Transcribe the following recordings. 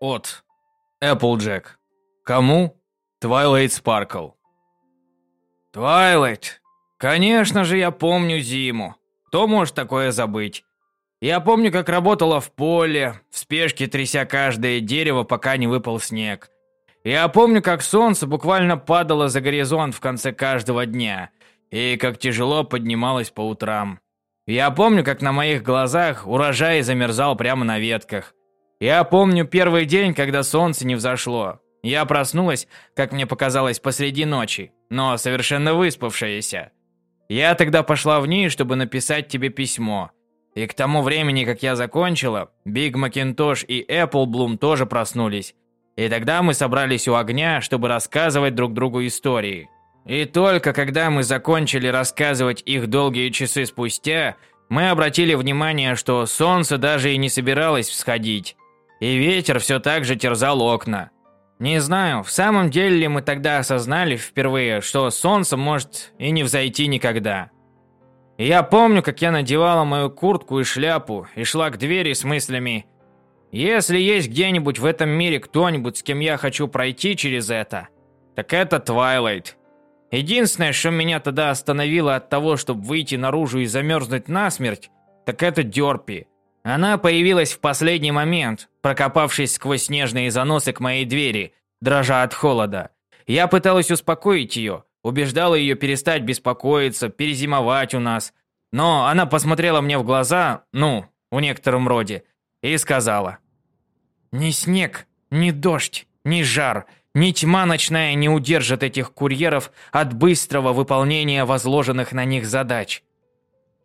От. Эпплджек. Кому? Твайлайт Спаркл. Твайлайт. Конечно же, я помню зиму. Кто может такое забыть? Я помню, как работала в поле, в спешке тряся каждое дерево, пока не выпал снег. Я помню, как солнце буквально падало за горизонт в конце каждого дня, и как тяжело поднималось по утрам. Я помню, как на моих глазах урожай замерзал прямо на ветках. Я помню первый день, когда солнце не взошло. Я проснулась, как мне показалось, посреди ночи, но совершенно выспавшаяся. Я тогда пошла вниз, чтобы написать тебе письмо. И к тому времени, как я закончила, Биг Макинтош и Эпплблум тоже проснулись. И тогда мы собрались у огня, чтобы рассказывать друг другу истории. И только когда мы закончили рассказывать их долгие часы спустя, мы обратили внимание, что солнце даже и не собиралось всходить. И ветер все так же терзал окна. Не знаю, в самом деле ли мы тогда осознали впервые, что солнце может и не взойти никогда. Я помню, как я надевала мою куртку и шляпу и шла к двери с мыслями «Если есть где-нибудь в этом мире кто-нибудь, с кем я хочу пройти через это, так это Твайлайт». Единственное, что меня тогда остановило от того, чтобы выйти наружу и замерзнуть насмерть, так это Дёрпи. Она появилась в последний момент, прокопавшись сквозь снежные заносы к моей двери, дрожа от холода. Я пыталась успокоить ее, убеждала ее перестать беспокоиться, перезимовать у нас. Но она посмотрела мне в глаза, ну, в некотором роде, и сказала. «Ни снег, ни дождь, ни жар, ни тьма ночная не удержат этих курьеров от быстрого выполнения возложенных на них задач».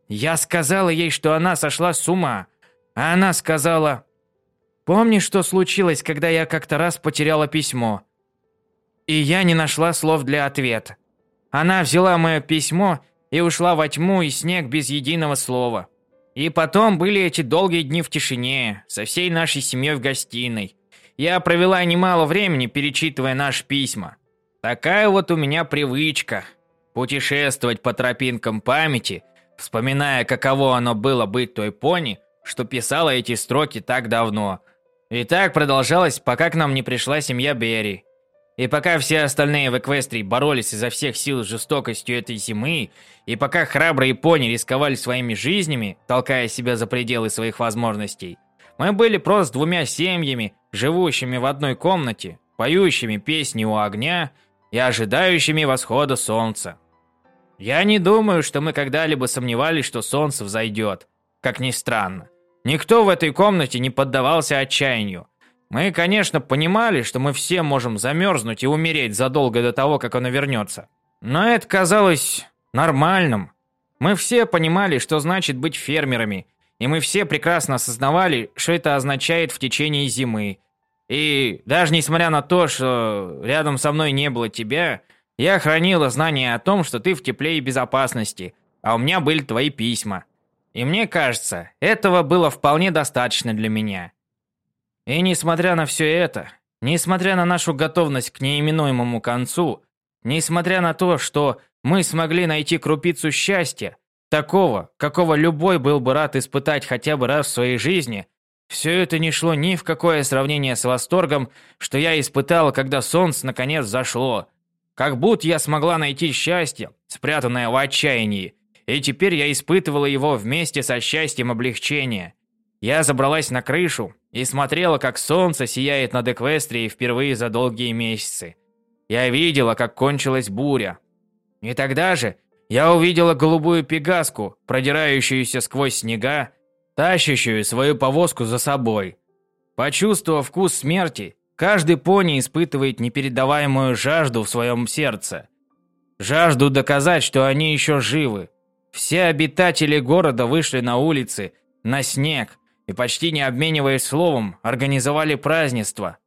Я сказала ей, что она сошла с ума, а она сказала, «Помнишь, что случилось, когда я как-то раз потеряла письмо?» И я не нашла слов для ответа. Она взяла мое письмо и ушла во тьму и снег без единого слова. И потом были эти долгие дни в тишине, со всей нашей семьей в гостиной. Я провела немало времени, перечитывая наши письма. Такая вот у меня привычка – путешествовать по тропинкам памяти, вспоминая, каково оно было быть той пони, что писала эти строки так давно. И так продолжалось, пока к нам не пришла семья Берри. И пока все остальные в Эквестрии боролись изо всех сил с жестокостью этой зимы, и пока храбрые пони рисковали своими жизнями, толкая себя за пределы своих возможностей, мы были просто двумя семьями, живущими в одной комнате, поющими песни у огня и ожидающими восхода солнца. Я не думаю, что мы когда-либо сомневались, что солнце взойдет, как ни странно. Никто в этой комнате не поддавался отчаянию. Мы, конечно, понимали, что мы все можем замерзнуть и умереть задолго до того, как оно вернется. Но это казалось нормальным. Мы все понимали, что значит быть фермерами, и мы все прекрасно осознавали, что это означает в течение зимы. И даже несмотря на то, что рядом со мной не было тебя, я хранила знание о том, что ты в тепле и безопасности, а у меня были твои письма. И мне кажется, этого было вполне достаточно для меня. И несмотря на все это, несмотря на нашу готовность к неименуемому концу, несмотря на то, что мы смогли найти крупицу счастья, такого, какого любой был бы рад испытать хотя бы раз в своей жизни, все это не шло ни в какое сравнение с восторгом, что я испытала, когда солнце наконец зашло. Как будто я смогла найти счастье, спрятанное в отчаянии, и теперь я испытывала его вместе со счастьем облегчения. Я забралась на крышу и смотрела, как солнце сияет над Эквестрией впервые за долгие месяцы. Я видела, как кончилась буря. И тогда же я увидела голубую пегаску, продирающуюся сквозь снега, тащащую свою повозку за собой. Почувствовав вкус смерти, каждый пони испытывает непередаваемую жажду в своем сердце. Жажду доказать, что они еще живы, все обитатели города вышли на улицы, на снег, и почти не обмениваясь словом, организовали празднество.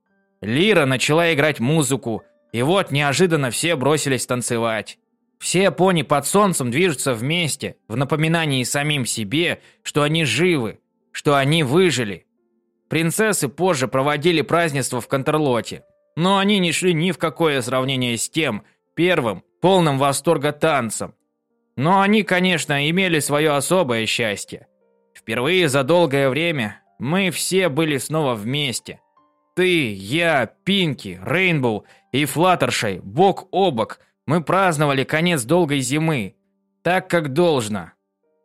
Лира начала играть музыку, и вот неожиданно все бросились танцевать. Все пони под солнцем движутся вместе, в напоминании самим себе, что они живы, что они выжили. Принцессы позже проводили празднество в Контрлоте, но они не шли ни в какое сравнение с тем, первым, полным восторга танцем, но они, конечно, имели свое особое счастье. Впервые за долгое время мы все были снова вместе. Ты, я, Пинки, Рейнбоу и Флаттершай бок о бок мы праздновали конец долгой зимы, так как должно.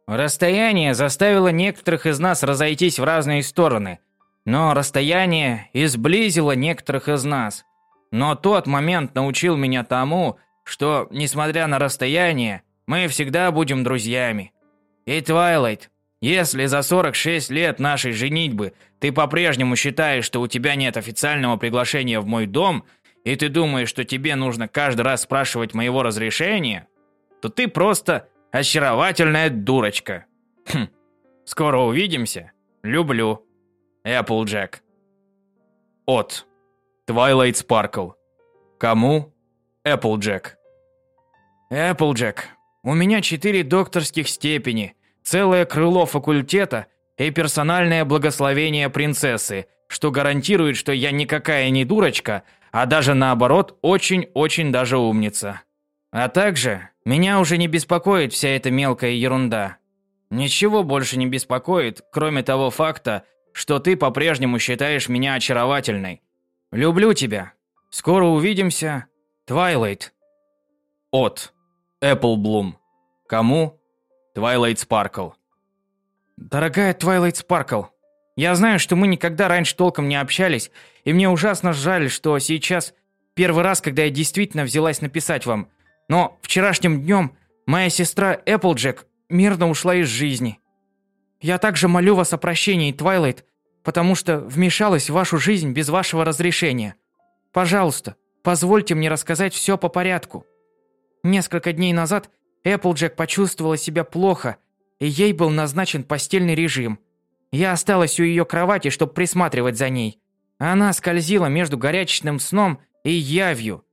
Расстояние заставило некоторых из нас разойтись в разные стороны, но расстояние изблизило некоторых из нас. Но тот момент научил меня тому, что, несмотря на расстояние, мы всегда будем друзьями. И Твайлайт, если за 46 лет нашей женитьбы ты по-прежнему считаешь, что у тебя нет официального приглашения в мой дом, и ты думаешь, что тебе нужно каждый раз спрашивать моего разрешения, то ты просто очаровательная дурочка. Хм. Скоро увидимся. Люблю. Эпплджек. От. Твайлайт Спаркл. Кому? Эпплджек. Эпплджек. У меня четыре докторских степени – целое крыло факультета и персональное благословение принцессы, что гарантирует, что я никакая не дурочка, а даже наоборот, очень-очень даже умница. А также меня уже не беспокоит вся эта мелкая ерунда. Ничего больше не беспокоит, кроме того факта, что ты по-прежнему считаешь меня очаровательной. Люблю тебя. Скоро увидимся. Твайлайт. От. Эпплблум. Кому? Твайлайт Спаркл. Дорогая Твайлайт Спаркл, я знаю, что мы никогда раньше толком не общались, и мне ужасно жаль, что сейчас первый раз, когда я действительно взялась написать вам. Но вчерашним днем моя сестра Эпплджек мирно ушла из жизни. Я также молю вас о прощении, Твайлайт, потому что вмешалась в вашу жизнь без вашего разрешения. Пожалуйста, позвольте мне рассказать все по порядку. Несколько дней назад Эпплджек почувствовала себя плохо, и ей был назначен постельный режим. Я осталась у ее кровати, чтобы присматривать за ней. Она скользила между горячечным сном и явью,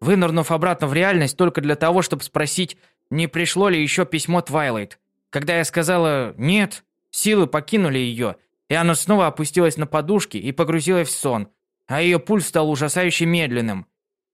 вынырнув обратно в реальность только для того, чтобы спросить, не пришло ли еще письмо Твайлайт. Когда я сказала «нет», силы покинули ее, и она снова опустилась на подушки и погрузилась в сон, а ее пульс стал ужасающе медленным.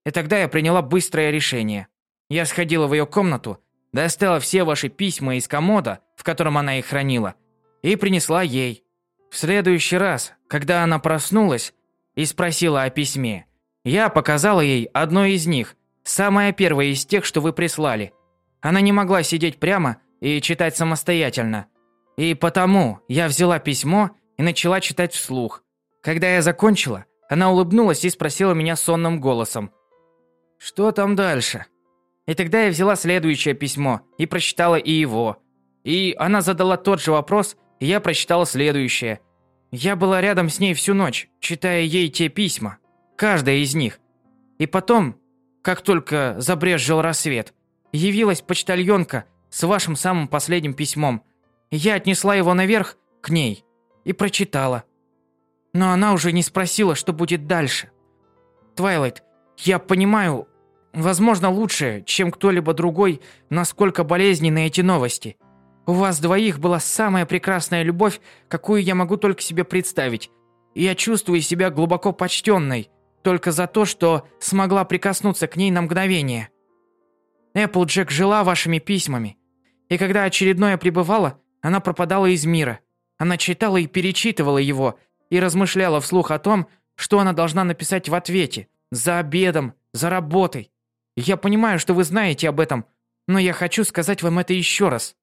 И тогда я приняла быстрое решение. Я сходила в ее комнату, достала все ваши письма из комода, в котором она их хранила, и принесла ей. В следующий раз, когда она проснулась и спросила о письме, я показала ей одно из них, самое первое из тех, что вы прислали. Она не могла сидеть прямо и читать самостоятельно. И потому я взяла письмо и начала читать вслух. Когда я закончила, она улыбнулась и спросила меня сонным голосом. «Что там дальше?» И тогда я взяла следующее письмо и прочитала и его. И она задала тот же вопрос, и я прочитала следующее. Я была рядом с ней всю ночь, читая ей те письма. Каждое из них. И потом, как только забрезжил рассвет, явилась почтальонка с вашим самым последним письмом. Я отнесла его наверх к ней и прочитала. Но она уже не спросила, что будет дальше. Твайлайт, я понимаю, Возможно, лучше, чем кто-либо другой, насколько болезненны эти новости. У вас двоих была самая прекрасная любовь, какую я могу только себе представить. И я чувствую себя глубоко почтенной, только за то, что смогла прикоснуться к ней на мгновение. Эпплджек жила вашими письмами. И когда очередное пребывало, она пропадала из мира. Она читала и перечитывала его, и размышляла вслух о том, что она должна написать в ответе, за обедом, за работой. Я понимаю, что вы знаете об этом, но я хочу сказать вам это еще раз.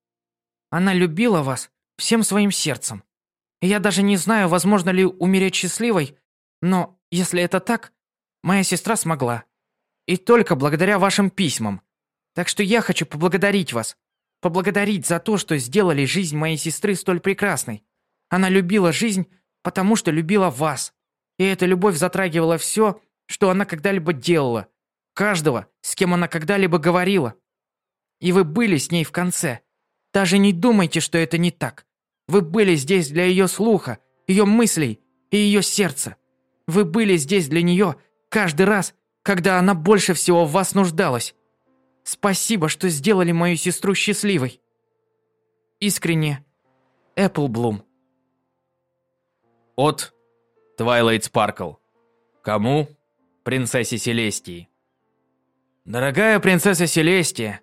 Она любила вас всем своим сердцем. Я даже не знаю, возможно ли умереть счастливой, но если это так, моя сестра смогла. И только благодаря вашим письмам. Так что я хочу поблагодарить вас. Поблагодарить за то, что сделали жизнь моей сестры столь прекрасной. Она любила жизнь, потому что любила вас. И эта любовь затрагивала все, что она когда-либо делала, Каждого, с кем она когда-либо говорила. И вы были с ней в конце. Даже не думайте, что это не так. Вы были здесь для ее слуха, ее мыслей и ее сердца. Вы были здесь для нее каждый раз, когда она больше всего в вас нуждалась. Спасибо, что сделали мою сестру счастливой. Искренне, Эпплблум. От Твайлайт Спаркл. Кому? Принцессе Селестии. Дорогая принцесса Селестия,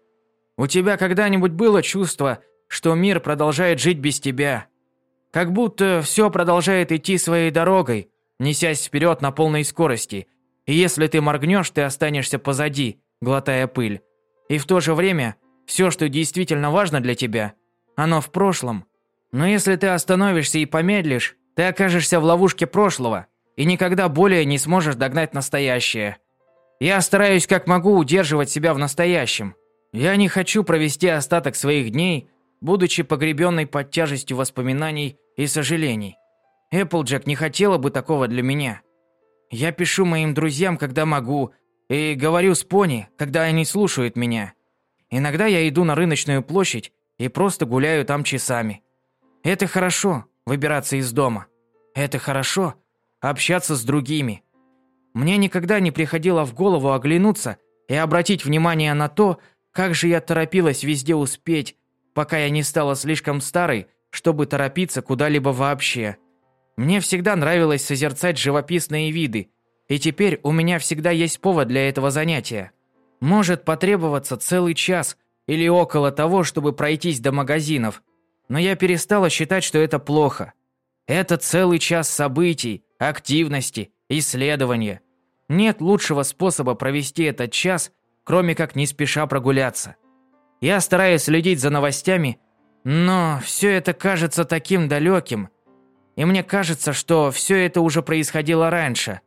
у тебя когда-нибудь было чувство, что мир продолжает жить без тебя? Как будто все продолжает идти своей дорогой, несясь вперед на полной скорости. И если ты моргнешь, ты останешься позади, глотая пыль. И в то же время все, что действительно важно для тебя, оно в прошлом. Но если ты остановишься и помедлишь, ты окажешься в ловушке прошлого и никогда более не сможешь догнать настоящее. Я стараюсь как могу удерживать себя в настоящем. Я не хочу провести остаток своих дней, будучи погребенной под тяжестью воспоминаний и сожалений. Эпплджек не хотела бы такого для меня. Я пишу моим друзьям, когда могу, и говорю с пони, когда они слушают меня. Иногда я иду на рыночную площадь и просто гуляю там часами. Это хорошо выбираться из дома. Это хорошо общаться с другими. Мне никогда не приходило в голову оглянуться и обратить внимание на то, как же я торопилась везде успеть, пока я не стала слишком старой, чтобы торопиться куда-либо вообще. Мне всегда нравилось созерцать живописные виды, и теперь у меня всегда есть повод для этого занятия. Может потребоваться целый час или около того, чтобы пройтись до магазинов, но я перестала считать, что это плохо. Это целый час событий, активности, исследования. Нет лучшего способа провести этот час, кроме как не спеша прогуляться. Я стараюсь следить за новостями, но все это кажется таким далеким. И мне кажется, что все это уже происходило раньше.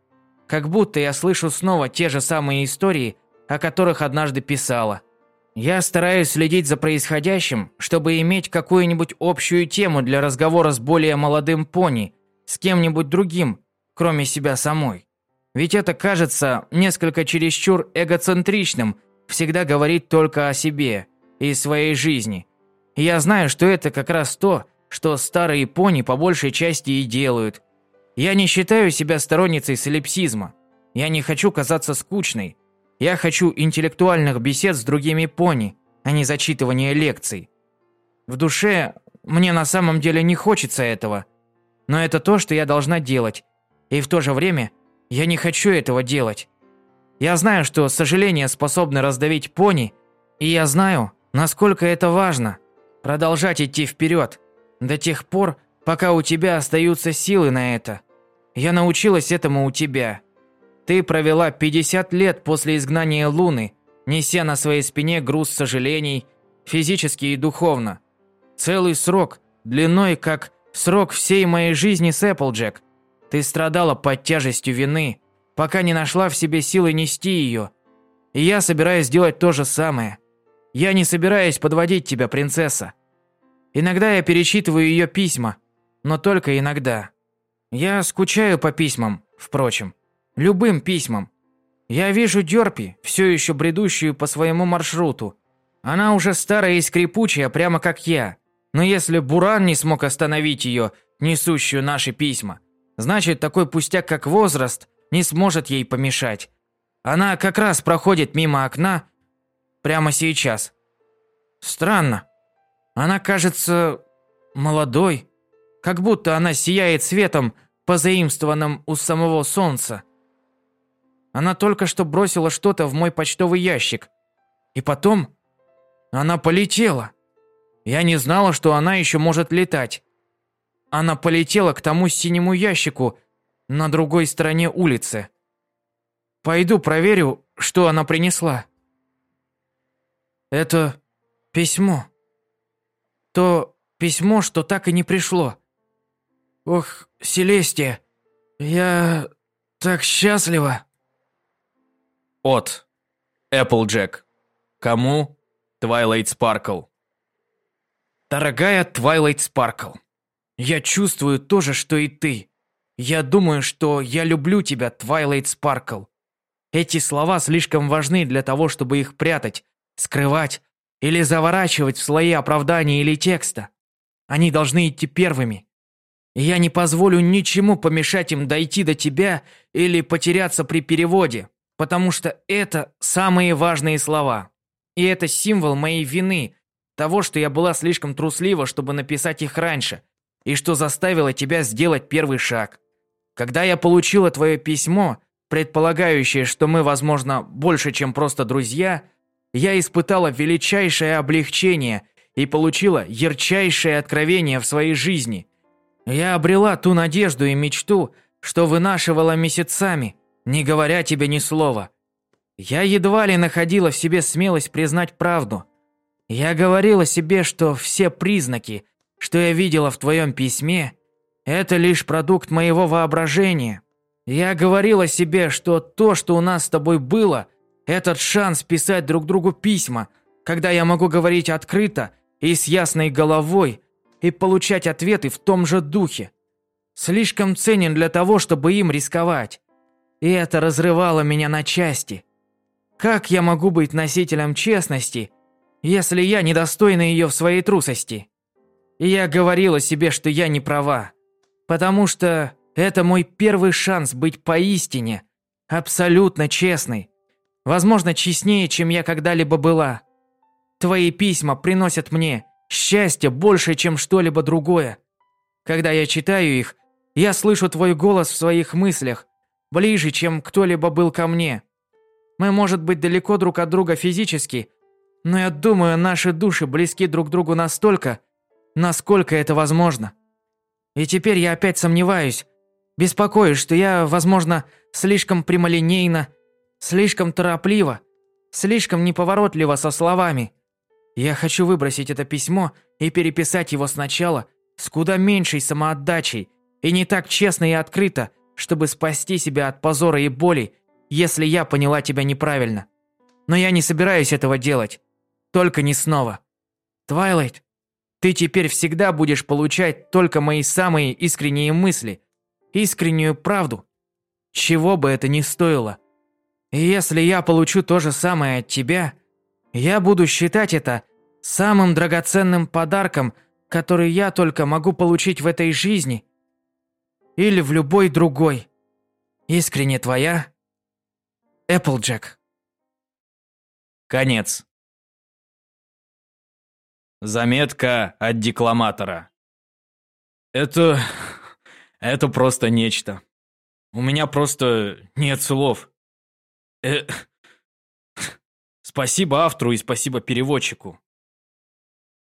Как будто я слышу снова те же самые истории, о которых однажды писала. Я стараюсь следить за происходящим, чтобы иметь какую-нибудь общую тему для разговора с более молодым пони, с кем-нибудь другим, кроме себя самой. Ведь это кажется несколько чересчур эгоцентричным, всегда говорить только о себе и своей жизни. Я знаю, что это как раз то, что старые пони по большей части и делают. Я не считаю себя сторонницей солипсизма. Я не хочу казаться скучной. Я хочу интеллектуальных бесед с другими пони, а не зачитывания лекций. В душе мне на самом деле не хочется этого. Но это то, что я должна делать. И в то же время я не хочу этого делать. Я знаю, что сожаление способно раздавить пони, и я знаю, насколько это важно продолжать идти вперед до тех пор, пока у тебя остаются силы на это. Я научилась этому у тебя. Ты провела 50 лет после изгнания Луны, неся на своей спине груз сожалений, физически и духовно. Целый срок, длиной как срок всей моей жизни с Эпплджек. Ты страдала под тяжестью вины, пока не нашла в себе силы нести ее. И я собираюсь сделать то же самое. Я не собираюсь подводить тебя, принцесса. Иногда я перечитываю ее письма, но только иногда. Я скучаю по письмам, впрочем. Любым письмам. Я вижу Дёрпи, все еще бредущую по своему маршруту. Она уже старая и скрипучая, прямо как я. Но если Буран не смог остановить ее, несущую наши письма, Значит, такой пустяк, как возраст, не сможет ей помешать. Она как раз проходит мимо окна прямо сейчас. Странно. Она кажется молодой, как будто она сияет светом, позаимствованным у самого солнца. Она только что бросила что-то в мой почтовый ящик. И потом она полетела. Я не знала, что она еще может летать. Она полетела к тому синему ящику на другой стороне улицы. Пойду проверю, что она принесла. Это письмо. То письмо, что так и не пришло. Ох, Селестия, я так счастлива. От Эпплджек. Кому? Твайлайт Спаркл. Дорогая Твайлайт Спаркл. Я чувствую то же, что и ты. Я думаю, что я люблю тебя, Твайлайт Спаркл. Эти слова слишком важны для того, чтобы их прятать, скрывать или заворачивать в слои оправдания или текста. Они должны идти первыми. Я не позволю ничему помешать им дойти до тебя или потеряться при переводе, потому что это самые важные слова. И это символ моей вины, того, что я была слишком труслива, чтобы написать их раньше, и что заставило тебя сделать первый шаг. Когда я получила твое письмо, предполагающее, что мы, возможно, больше, чем просто друзья, я испытала величайшее облегчение и получила ярчайшее откровение в своей жизни. Я обрела ту надежду и мечту, что вынашивала месяцами, не говоря тебе ни слова. Я едва ли находила в себе смелость признать правду. Я говорила себе, что все признаки, что я видела в твоем письме, это лишь продукт моего воображения. Я говорила себе, что то, что у нас с тобой было, этот шанс писать друг другу письма, когда я могу говорить открыто и с ясной головой и получать ответы в том же духе. Слишком ценен для того, чтобы им рисковать. И это разрывало меня на части. Как я могу быть носителем честности, если я недостойна ее в своей трусости? И я говорила себе, что я не права, потому что это мой первый шанс быть поистине, абсолютно честной, возможно, честнее, чем я когда-либо была. Твои письма приносят мне счастье больше, чем что-либо другое. Когда я читаю их, я слышу твой голос в своих мыслях, ближе, чем кто-либо был ко мне. Мы, может быть, далеко друг от друга физически, но я думаю, наши души близки друг другу настолько, насколько это возможно. И теперь я опять сомневаюсь, беспокоюсь, что я, возможно, слишком прямолинейно, слишком торопливо, слишком неповоротливо со словами. Я хочу выбросить это письмо и переписать его сначала с куда меньшей самоотдачей и не так честно и открыто, чтобы спасти себя от позора и боли, если я поняла тебя неправильно. Но я не собираюсь этого делать. Только не снова. Твайлайт, ты теперь всегда будешь получать только мои самые искренние мысли, искреннюю правду, чего бы это ни стоило. И если я получу то же самое от тебя, я буду считать это самым драгоценным подарком, который я только могу получить в этой жизни или в любой другой. Искренне твоя, Эпплджек. Конец. Заметка от декламатора. Это... это просто нечто. У меня просто нет слов. Э... Спасибо автору и спасибо переводчику.